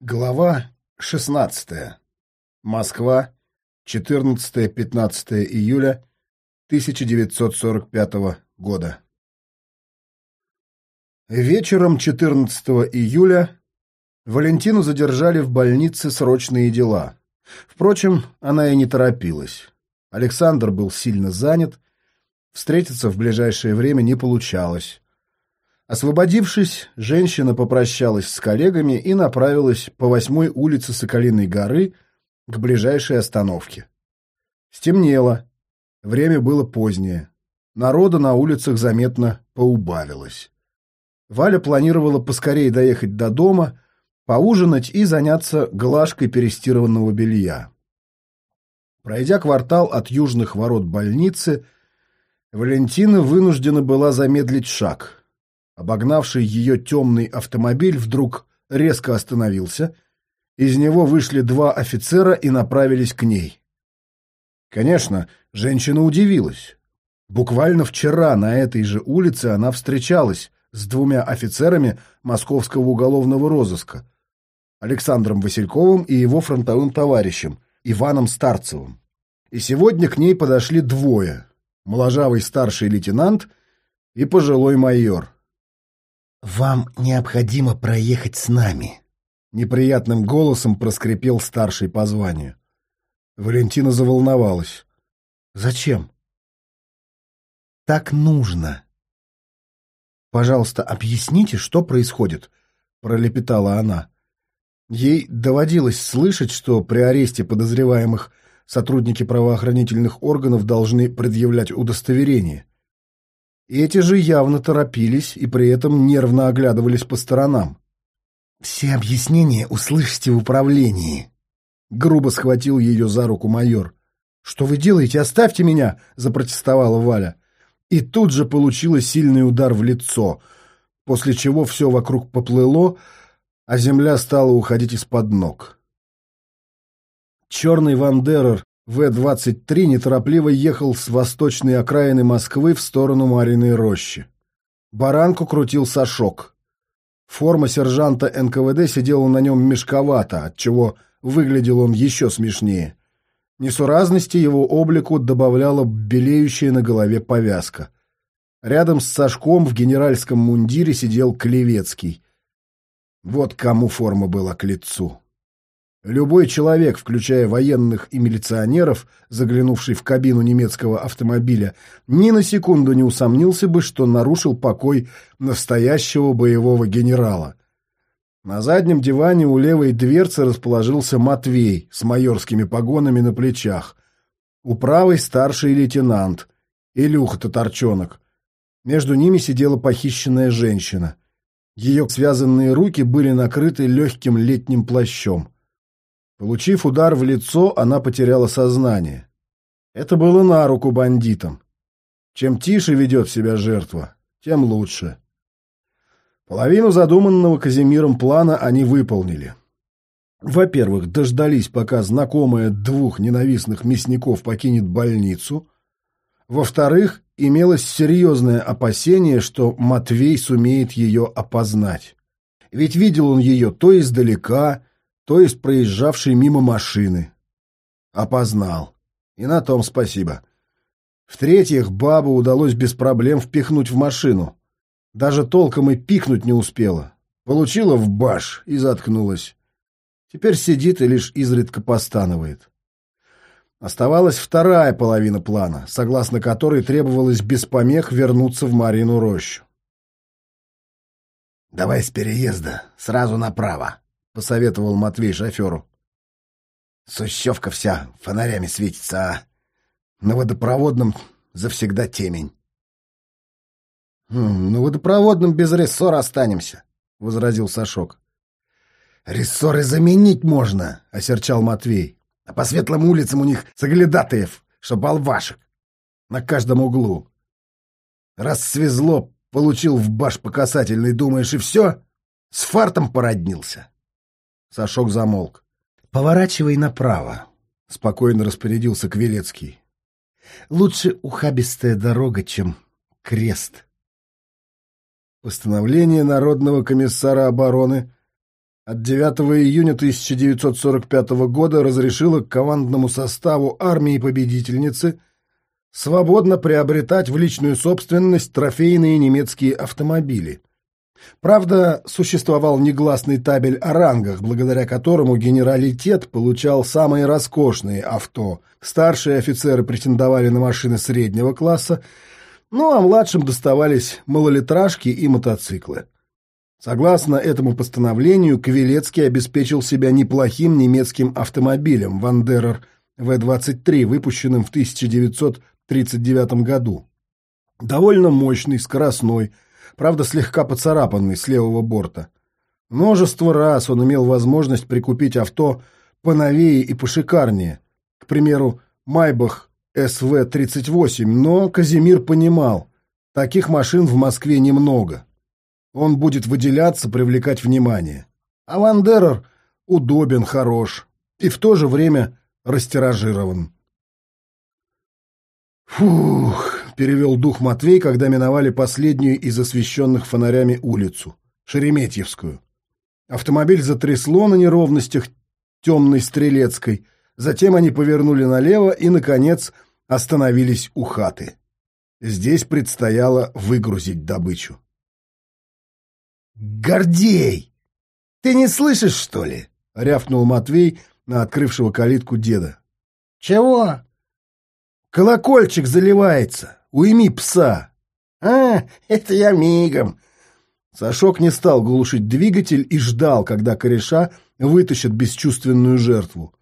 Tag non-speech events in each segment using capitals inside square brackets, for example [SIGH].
Глава 16. Москва, 14-15 июля 1945 года. Вечером 14 июля Валентину задержали в больнице срочные дела. Впрочем, она и не торопилась. Александр был сильно занят, встретиться в ближайшее время не получалось. Освободившись, женщина попрощалась с коллегами и направилась по восьмой улице Соколиной горы к ближайшей остановке. Стемнело. Время было позднее. Народа на улицах заметно поубавилось. Валя планировала поскорее доехать до дома, поужинать и заняться глажкой перестированного белья. Пройдя квартал от южных ворот больницы, Валентина вынуждена была замедлить шаг — Обогнавший ее темный автомобиль вдруг резко остановился. Из него вышли два офицера и направились к ней. Конечно, женщина удивилась. Буквально вчера на этой же улице она встречалась с двумя офицерами московского уголовного розыска, Александром Васильковым и его фронтовым товарищем, Иваном Старцевым. И сегодня к ней подошли двое – моложавый старший лейтенант и пожилой майор – «Вам необходимо проехать с нами», — неприятным голосом проскрипел старший по званию. Валентина заволновалась. «Зачем?» «Так нужно». «Пожалуйста, объясните, что происходит», — пролепетала она. Ей доводилось слышать, что при аресте подозреваемых сотрудники правоохранительных органов должны предъявлять удостоверение. Эти же явно торопились и при этом нервно оглядывались по сторонам. «Все объяснения услышите в управлении», — грубо схватил ее за руку майор. «Что вы делаете? Оставьте меня!» — запротестовала Валя. И тут же получила сильный удар в лицо, после чего все вокруг поплыло, а земля стала уходить из-под ног. Черный Вандерер в-23 неторопливо ехал с восточной окраины Москвы в сторону Мариной рощи. Баранку крутил Сашок. Форма сержанта НКВД сидела на нем мешковато, отчего выглядел он еще смешнее. Несуразности его облику добавляла белеющая на голове повязка. Рядом с Сашком в генеральском мундире сидел Клевецкий. Вот кому форма была к лицу. Любой человек, включая военных и милиционеров, заглянувший в кабину немецкого автомобиля, ни на секунду не усомнился бы, что нарушил покой настоящего боевого генерала. На заднем диване у левой дверцы расположился Матвей с майорскими погонами на плечах. У правой старший лейтенант, Илюха Татарчонок. Между ними сидела похищенная женщина. Ее связанные руки были накрыты легким летним плащом. Получив удар в лицо, она потеряла сознание. Это было на руку бандитам. Чем тише ведет себя жертва, тем лучше. Половину задуманного Казимиром плана они выполнили. Во-первых, дождались, пока знакомая двух ненавистных мясников покинет больницу. Во-вторых, имелось серьезное опасение, что Матвей сумеет ее опознать. Ведь видел он ее то издалека, то есть проезжавший мимо машины. Опознал. И на том спасибо. В-третьих, бабу удалось без проблем впихнуть в машину. Даже толком и пикнуть не успела. Получила в баш и заткнулась. Теперь сидит и лишь изредка постанывает. Оставалась вторая половина плана, согласно которой требовалось без помех вернуться в Марину рощу. «Давай с переезда, сразу направо», посоветовал Матвей шоферу. Сущевка вся фонарями светится, а на водопроводном завсегда темень. «Хм, «На водопроводном без рессора останемся», — возразил Сашок. «Рессоры заменить можно», — осерчал Матвей. «А по светлым улицам у них соглядатаев, что болвашек. На каждом углу. Раз свезло, получил в баш по касательной, думаешь, и все? С фартом породнился». Сашок замолк. «Поворачивай направо», — спокойно распорядился Квелецкий. «Лучше ухабистая дорога, чем крест». Постановление Народного комиссара обороны от 9 июня 1945 года разрешила командному составу армии-победительницы свободно приобретать в личную собственность трофейные немецкие автомобили. Правда, существовал негласный табель о рангах, благодаря которому генералитет получал самые роскошные авто. Старшие офицеры претендовали на машины среднего класса, ну а младшим доставались малолитражки и мотоциклы. Согласно этому постановлению, Квилецкий обеспечил себя неплохим немецким автомобилем «Вандерер В-23», выпущенным в 1939 году. Довольно мощный, скоростной, правда слегка поцарапанный с левого борта. Множество раз он имел возможность прикупить авто поновее и пошикарнее. К примеру, Майбах СВ-38, но Казимир понимал, таких машин в Москве немного. Он будет выделяться, привлекать внимание. А Вандерер удобен, хорош и в то же время растиражирован. «Фух!» — перевел дух Матвей, когда миновали последнюю из освещенных фонарями улицу, Шереметьевскую. Автомобиль затрясло на неровностях темной Стрелецкой, затем они повернули налево и, наконец, остановились у хаты. Здесь предстояло выгрузить добычу. «Гордей! Ты не слышишь, что ли?» — рявкнул Матвей на открывшего калитку деда. «Чего?» «Колокольчик заливается. Уйми пса!» «А, это я мигом!» Сашок не стал глушить двигатель и ждал, когда кореша вытащат бесчувственную жертву.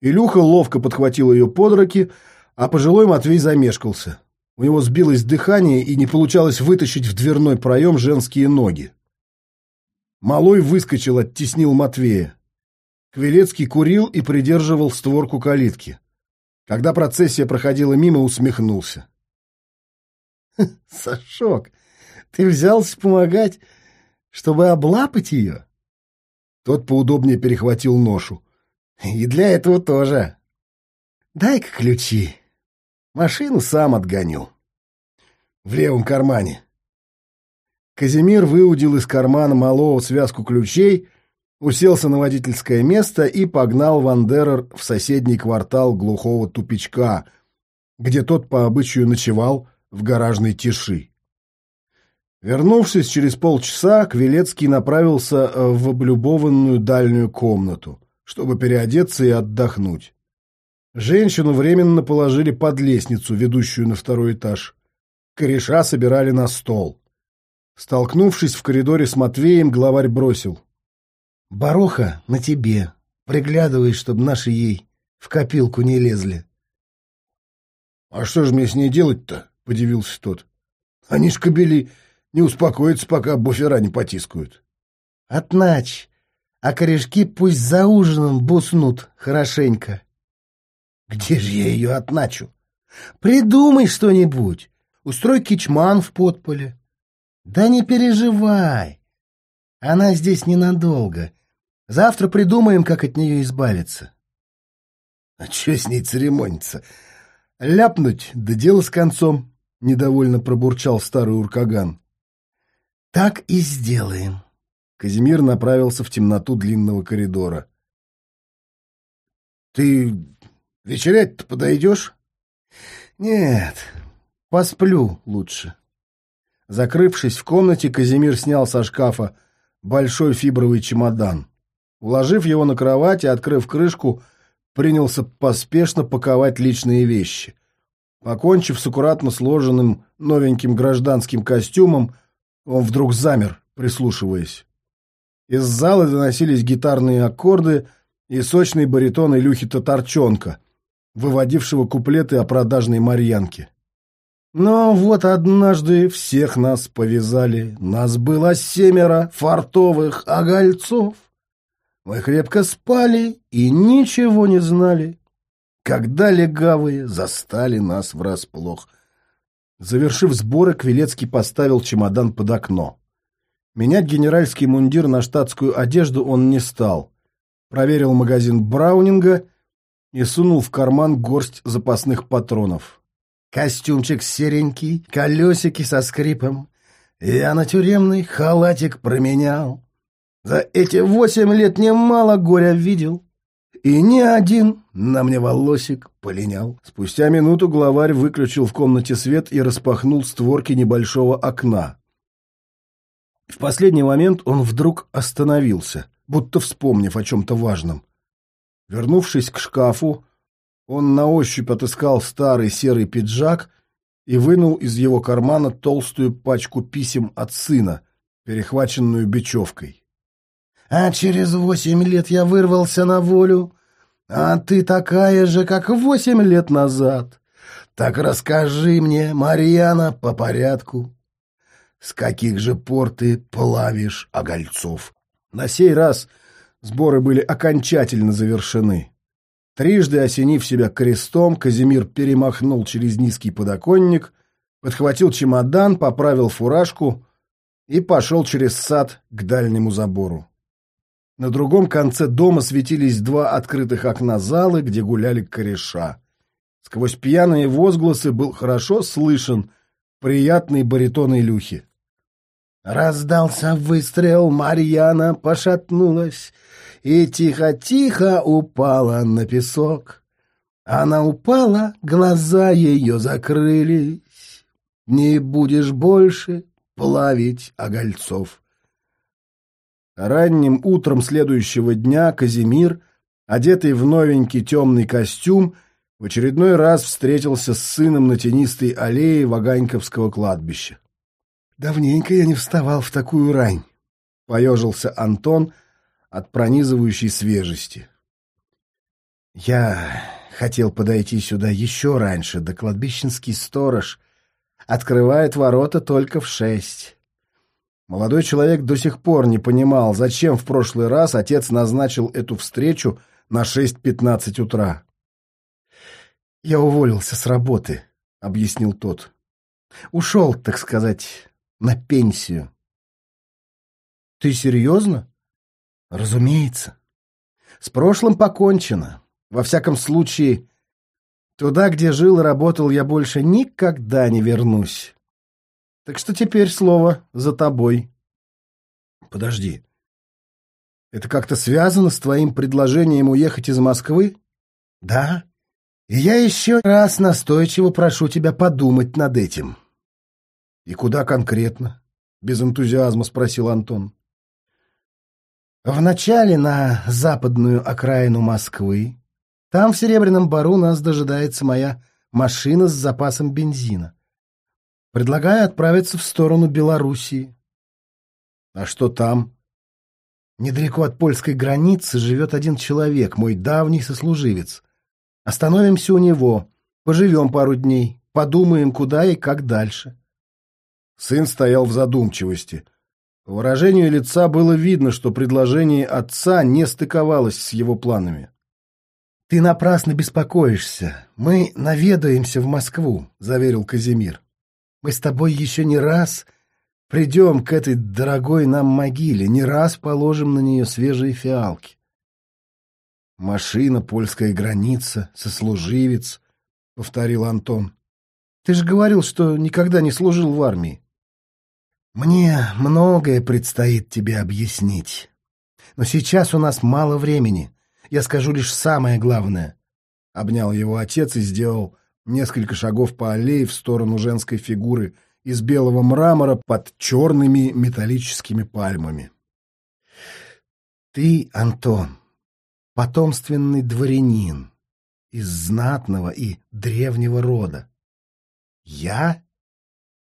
Илюха ловко подхватил ее под руки, а пожилой Матвей замешкался. У него сбилось дыхание и не получалось вытащить в дверной проем женские ноги. Малой выскочил, оттеснил Матвея. Квилецкий курил и придерживал створку калитки. Когда процессия проходила мимо, усмехнулся. [LAUGHS] «Сашок, ты взялся помогать, чтобы облапать ее?» Тот поудобнее перехватил ношу. «И для этого тоже. Дай-ка ключи. Машину сам отгоню». «В левом кармане», Казимир выудил из кармана малого связку ключей, уселся на водительское место и погнал Вандерер в соседний квартал глухого тупичка, где тот по обычаю ночевал в гаражной тиши. Вернувшись через полчаса, Квилецкий направился э, в облюбованную дальнюю комнату, чтобы переодеться и отдохнуть. Женщину временно положили под лестницу, ведущую на второй этаж. Кореша собирали на стол. Столкнувшись в коридоре с Матвеем, главарь бросил. — Бароха на тебе. Приглядывай, чтобы наши ей в копилку не лезли. — А что же мне с ней делать-то? — подивился тот. — Они ж кобели не успокоятся, пока буфера не потискают. — Отнач, а корешки пусть за ужином буснут хорошенько. — Где же я ее отначу? — Придумай что-нибудь. Устрой кичман в подполе. Да не переживай. Она здесь ненадолго. Завтра придумаем, как от нее избавиться. А что с ней церемониться? Ляпнуть, да дело с концом, — недовольно пробурчал старый уркаган. Так и сделаем. Казимир направился в темноту длинного коридора. Ты вечерять-то подойдешь? Нет, посплю лучше. Закрывшись в комнате, Казимир снял со шкафа большой фибровый чемодан. Уложив его на кровать и открыв крышку, принялся поспешно паковать личные вещи. Покончив с аккуратно сложенным новеньким гражданским костюмом, он вдруг замер, прислушиваясь. Из зала доносились гитарные аккорды и сочный баритон Илюхи Татарчонка, выводившего куплеты о продажной Марьянке. Но вот однажды всех нас повязали, нас было семеро фартовых огольцов. Мы крепко спали и ничего не знали, когда легавые застали нас врасплох. Завершив сборы, Квилецкий поставил чемодан под окно. Менять генеральский мундир на штатскую одежду он не стал. Проверил магазин Браунинга и сунул в карман горсть запасных патронов. Костюмчик серенький, колесики со скрипом. Я на тюремный халатик променял. За эти восемь лет немало горя видел. И ни один на мне волосик полинял. Спустя минуту главарь выключил в комнате свет и распахнул створки небольшого окна. В последний момент он вдруг остановился, будто вспомнив о чем-то важном. Вернувшись к шкафу, он на ощупь отыскал старый серый пиджак и вынул из его кармана толстую пачку писем от сына, перехваченную бечевкой. «А через восемь лет я вырвался на волю, а ты такая же, как восемь лет назад. Так расскажи мне, Марьяна, по порядку, с каких же пор ты плавишь огольцов?» На сей раз сборы были окончательно завершены. Трижды осенив себя крестом, Казимир перемахнул через низкий подоконник, подхватил чемодан, поправил фуражку и пошел через сад к дальнему забору. На другом конце дома светились два открытых окна залы, где гуляли кореша. Сквозь пьяные возгласы был хорошо слышен приятный баритон Илюхи. Раздался выстрел, Марьяна пошатнулась и тихо-тихо упала на песок. Она упала, глаза ее закрылись. Не будешь больше плавить огольцов. Ранним утром следующего дня Казимир, одетый в новенький темный костюм, в очередной раз встретился с сыном на тенистой аллее Ваганьковского кладбища. «Давненько я не вставал в такую рань», — поежился Антон от пронизывающей свежести. «Я хотел подойти сюда еще раньше, да кладбищенский сторож открывает ворота только в шесть». Молодой человек до сих пор не понимал, зачем в прошлый раз отец назначил эту встречу на 6.15 утра. «Я уволился с работы», — объяснил тот. «Ушел, так сказать, на пенсию. Ты серьезно? Разумеется. С прошлым покончено. Во всяком случае, туда, где жил и работал, я больше никогда не вернусь. Так что теперь слово за тобой. Подожди. Это как-то связано с твоим предложением уехать из Москвы? Да. И я еще раз настойчиво прошу тебя подумать над этим. «И куда конкретно?» — без энтузиазма спросил Антон. «Вначале на западную окраину Москвы. Там, в Серебряном Бару, нас дожидается моя машина с запасом бензина. Предлагаю отправиться в сторону Белоруссии». «А что там?» «Недалеко от польской границы живет один человек, мой давний сослуживец. Остановимся у него, поживем пару дней, подумаем, куда и как дальше». Сын стоял в задумчивости. По выражению лица было видно, что предложение отца не стыковалось с его планами. «Ты напрасно беспокоишься. Мы наведаемся в Москву», — заверил Казимир. «Мы с тобой еще не раз придем к этой дорогой нам могиле, не раз положим на нее свежие фиалки». «Машина, польская граница, сослуживец», — повторил Антон. «Ты же говорил, что никогда не служил в армии». Мне многое предстоит тебе объяснить. Но сейчас у нас мало времени. Я скажу лишь самое главное. Обнял его отец и сделал несколько шагов по аллее в сторону женской фигуры из белого мрамора под черными металлическими пальмами. Ты, Антон, потомственный дворянин из знатного и древнего рода. Я?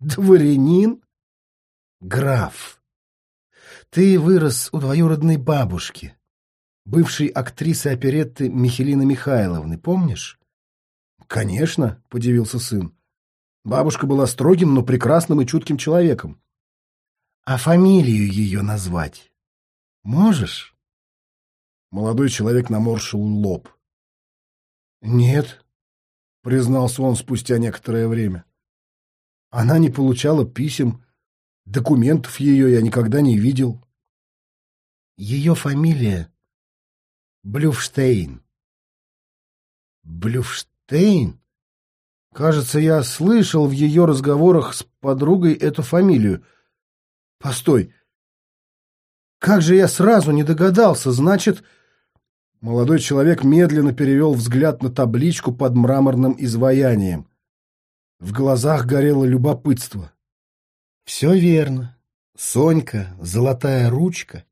Дворянин? граф. Ты вырос у двоюродной бабушки, бывшей актрисы оперетты Михелины Михайловны, помнишь? Конечно, подивился сын. Бабушка была строгим, но прекрасным и чутким человеком. А фамилию ее назвать можешь? Молодой человек наморщил лоб. Нет, признался он спустя некоторое время. Она не получала писем, Документов ее я никогда не видел. Ее фамилия Блюфштейн. Блюфштейн? Кажется, я слышал в ее разговорах с подругой эту фамилию. Постой. Как же я сразу не догадался, значит... Молодой человек медленно перевел взгляд на табличку под мраморным изваянием. В глазах горело любопытство. Все верно. Сонька, золотая ручка,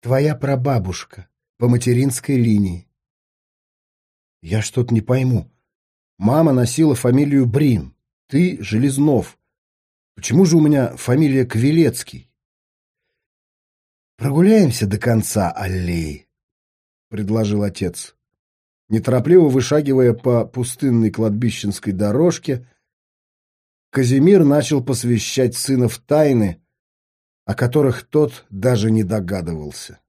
твоя прабабушка по материнской линии. Я что-то не пойму. Мама носила фамилию Брин, ты — Железнов. Почему же у меня фамилия Квилецкий? Прогуляемся до конца аллеи, — предложил отец. Неторопливо вышагивая по пустынной кладбищенской дорожке, Казимир начал посвящать сына в тайны, о которых тот даже не догадывался.